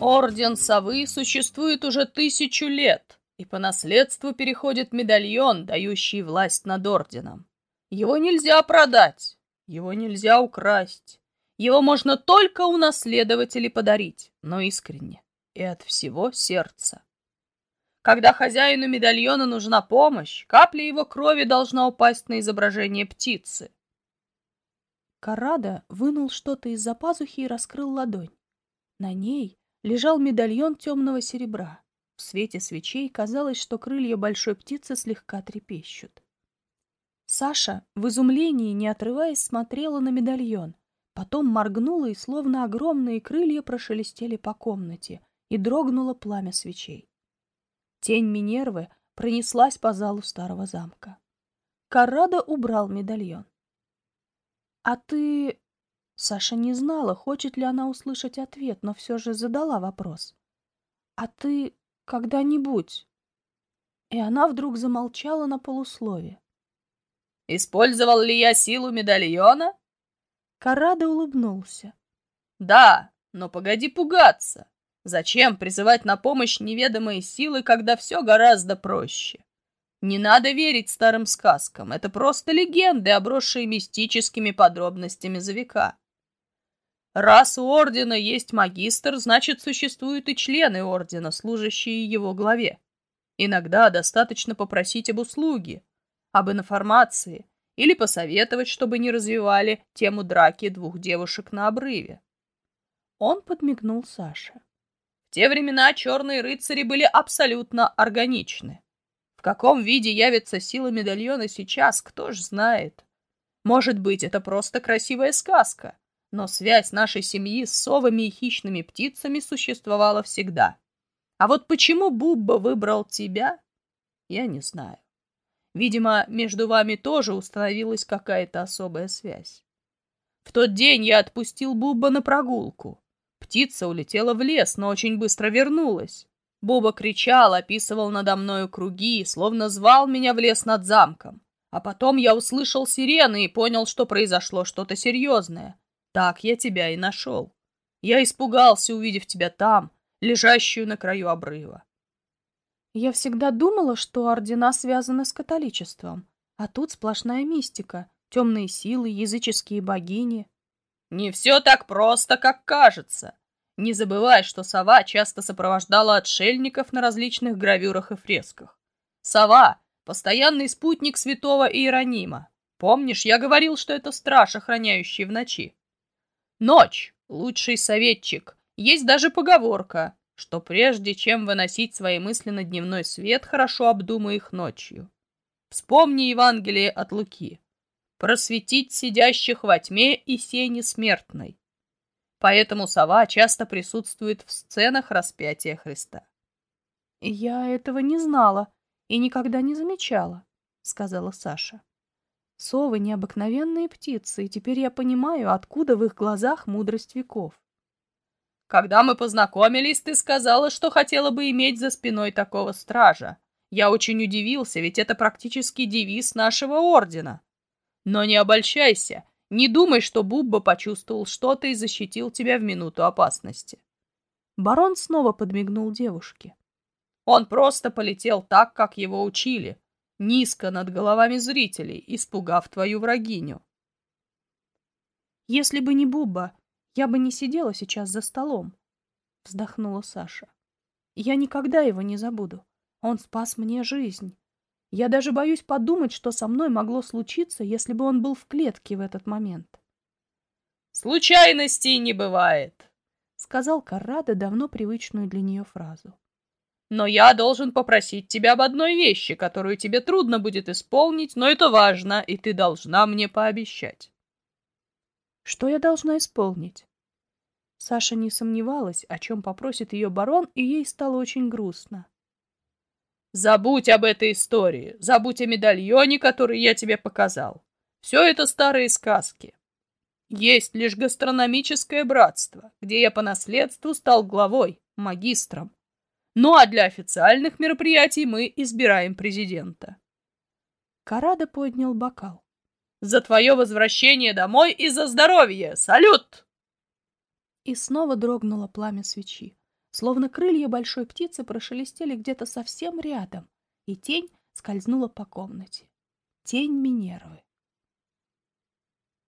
Орден Совы существует уже тысячу лет, и по наследству переходит медальон, дающий власть над Орденом. Его нельзя продать, его нельзя украсть. Его можно только унаследовать или подарить, но искренне и от всего сердца. Когда хозяину медальона нужна помощь, капля его крови должна упасть на изображение птицы. Карада вынул что-то из-за пазухи и раскрыл ладонь. На ней лежал медальон темного серебра. В свете свечей казалось, что крылья большой птицы слегка трепещут. Саша в изумлении, не отрываясь, смотрела на медальон. Потом моргнула, и словно огромные крылья прошелестели по комнате, и дрогнуло пламя свечей. Тень Минервы пронеслась по залу старого замка. Каррада убрал медальон. «А ты...» Саша не знала, хочет ли она услышать ответ, но все же задала вопрос. «А ты когда-нибудь...» И она вдруг замолчала на полуслове. «Использовал ли я силу медальона?» Карада улыбнулся. «Да, но погоди пугаться. Зачем призывать на помощь неведомые силы, когда все гораздо проще? Не надо верить старым сказкам, это просто легенды, обросшие мистическими подробностями за века. Раз у ордена есть магистр, значит, существуют и члены ордена, служащие его главе. Иногда достаточно попросить об услуге, об информации или посоветовать, чтобы не развивали тему драки двух девушек на обрыве. Он подмигнул Саше. В те времена черные рыцари были абсолютно органичны. В каком виде явится сила медальона сейчас, кто ж знает. Может быть, это просто красивая сказка, но связь нашей семьи с совами и хищными птицами существовала всегда. А вот почему Бубба выбрал тебя, я не знаю. Видимо, между вами тоже установилась какая-то особая связь. В тот день я отпустил Бубба на прогулку. Птица улетела в лес, но очень быстро вернулась. Боба кричал, описывал надо мною круги, словно звал меня в лес над замком. А потом я услышал сирены и понял, что произошло что-то серьезное. Так я тебя и нашел. Я испугался, увидев тебя там, лежащую на краю обрыва. Я всегда думала, что ордена связаны с католичеством, а тут сплошная мистика, темные силы, языческие богини. Не все так просто, как кажется. Не забывай, что сова часто сопровождала отшельников на различных гравюрах и фресках. Сова — постоянный спутник святого Иеронима. Помнишь, я говорил, что это страж, охраняющий в ночи? Ночь — лучший советчик. Есть даже поговорка, что прежде чем выносить свои мысли на дневной свет, хорошо обдумай их ночью. Вспомни Евангелие от Луки просветить сидящих во тьме и сене смертной. Поэтому сова часто присутствует в сценах распятия Христа. «Я этого не знала и никогда не замечала», — сказала Саша. «Совы — необыкновенные птицы, и теперь я понимаю, откуда в их глазах мудрость веков». «Когда мы познакомились, ты сказала, что хотела бы иметь за спиной такого стража. Я очень удивился, ведь это практически девиз нашего ордена. Но не обольщайся, не думай, что Бубба почувствовал что-то и защитил тебя в минуту опасности. Барон снова подмигнул девушке. Он просто полетел так, как его учили, низко над головами зрителей, испугав твою врагиню. Если бы не Бубба, я бы не сидела сейчас за столом, вздохнула Саша. Я никогда его не забуду. Он спас мне жизнь. Я даже боюсь подумать, что со мной могло случиться, если бы он был в клетке в этот момент. «Случайностей не бывает», — сказал Каррада давно привычную для нее фразу. «Но я должен попросить тебя об одной вещи, которую тебе трудно будет исполнить, но это важно, и ты должна мне пообещать». «Что я должна исполнить?» Саша не сомневалась, о чем попросит ее барон, и ей стало очень грустно. Забудь об этой истории, забудь о медальоне, который я тебе показал. Все это старые сказки. Есть лишь гастрономическое братство, где я по наследству стал главой, магистром. Ну а для официальных мероприятий мы избираем президента. Карада поднял бокал. За твое возвращение домой и за здоровье! Салют! И снова дрогнуло пламя свечи. словно крылья большой птицы прошелестели где-то совсем рядом, и тень скользнула по комнате. Тень Минервы.